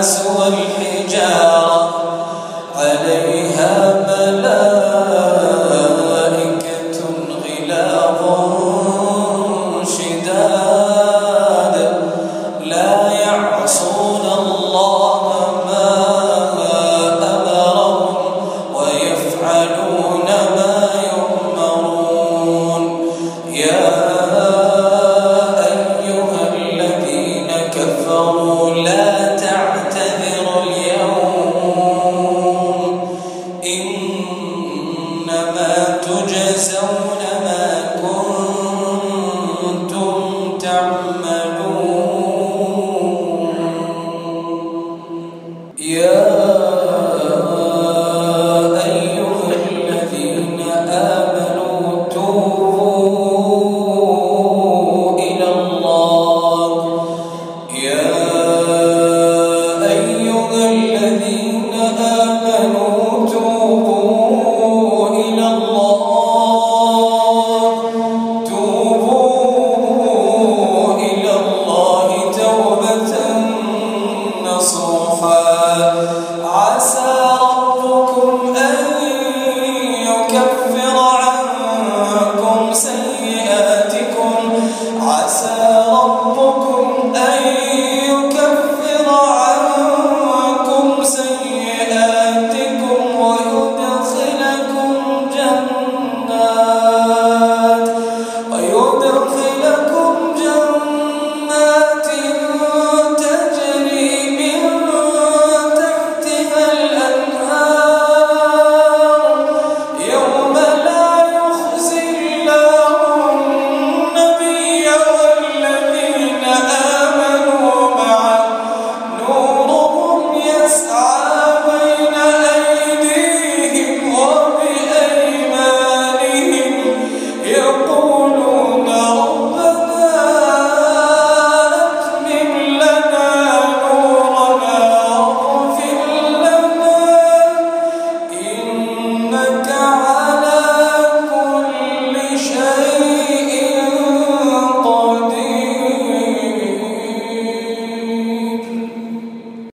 الناس والحجارة عليها ملائكة غلاظ شداد. لا يعصون الله ما أمرهم ويفعلون تجزون ما كنتم تعملون.